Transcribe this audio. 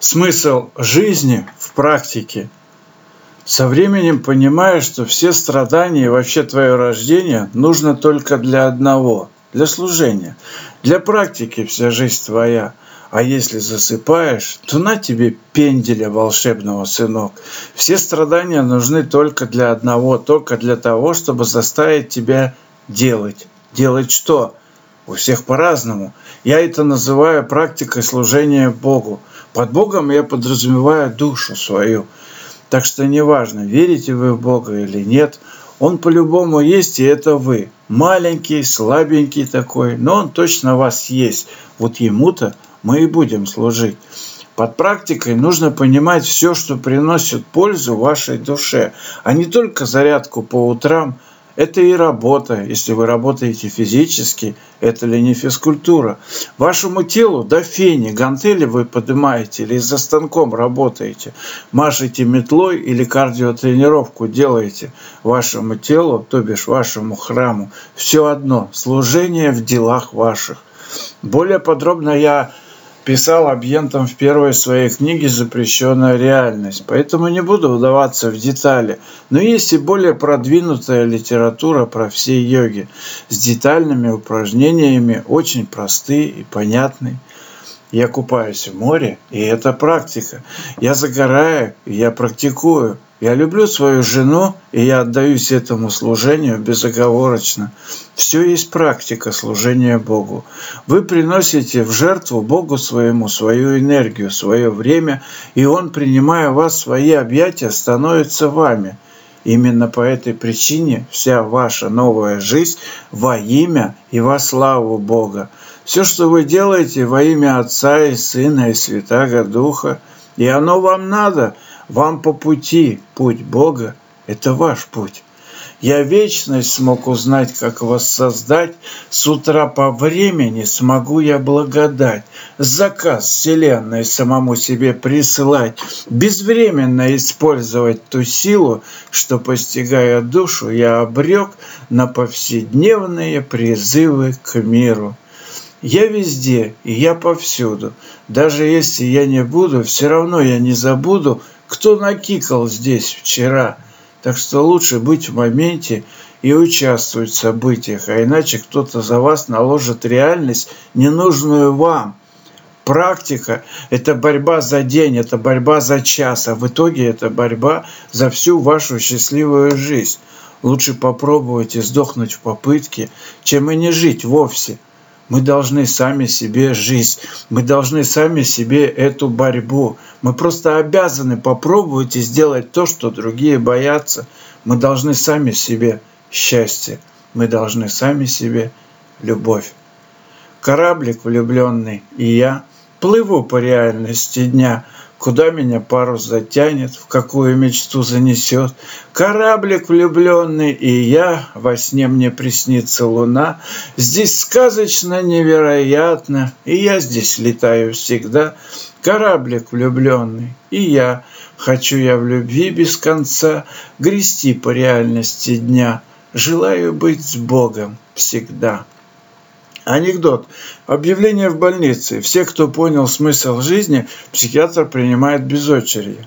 смысл жизни в практике. Со временем понимаешь, что все страдания и вообще твое рождение нужно только для одного, для служения. Для практики вся жизнь твоя. А если засыпаешь, то на тебе пенделя волшебного, сынок. Все страдания нужны только для одного, только для того, чтобы заставить тебя делать. Делать что? У всех по-разному. Я это называю практикой служения Богу. Под Богом я подразумеваю душу свою. Так что неважно, верите вы в Бога или нет, Он по-любому есть, и это вы. Маленький, слабенький такой, но Он точно вас есть. Вот Ему-то мы и будем служить. Под практикой нужно понимать все, что приносит пользу вашей душе, а не только зарядку по утрам – это и работа, если вы работаете физически, это ли не физкультура. Вашему телу до фени гантели вы поднимаете или за станком работаете, машете метлой или кардиотренировку делаете вашему телу, то бишь вашему храму. Все одно, служение в делах ваших. Более подробно я писал абьентом в первой своей книге «Запрещенная реальность», поэтому не буду вдаваться в детали. Но есть и более продвинутая литература про все йоги с детальными упражнениями, очень простые и понятные. Я купаюсь в море, и это практика. Я загораю, и я практикую. Я люблю свою жену, и я отдаюсь этому служению безоговорочно. Все есть практика служения Богу. Вы приносите в жертву Богу своему свою энергию, свое время, и Он, принимая вас в свои объятия, становится вами. Именно по этой причине вся ваша новая жизнь во имя и во славу Бога. Все, что вы делаете во имя Отца и Сына и Святаго Духа, и оно вам надо, вам по пути, путь Бога – это ваш путь. Я вечность смог узнать, как вас создать, С утра по времени смогу я благодать, Заказ вселенной самому себе присылать, Безвременно использовать ту силу, Что, постигая душу, я обрек На повседневные призывы к миру. Я везде, и я повсюду. Даже если я не буду, все равно я не забуду, кто накикал здесь вчера. Так что лучше быть в моменте и участвовать в событиях, а иначе кто-то за вас наложит реальность, ненужную вам. Практика – это борьба за день, это борьба за час, а в итоге это борьба за всю вашу счастливую жизнь. Лучше попробовать и сдохнуть в попытке, чем и не жить вовсе – мы должны сами себе жизнь. Мы должны сами себе эту борьбу. Мы просто обязаны попробовать и сделать то, что другие боятся. Мы должны сами себе счастье. Мы должны сами себе любовь. Кораблик влюбленный и я плыву по реальности дня – Куда меня парус затянет, в какую мечту занесет. Кораблик влюбленный, и я, во сне мне приснится луна. Здесь сказочно невероятно, и я здесь летаю всегда. Кораблик влюбленный, и я, хочу я в любви без конца, Грести по реальности дня, желаю быть с Богом всегда. Анекдот. Объявление в больнице. Все, кто понял смысл жизни, психиатр принимает без очереди.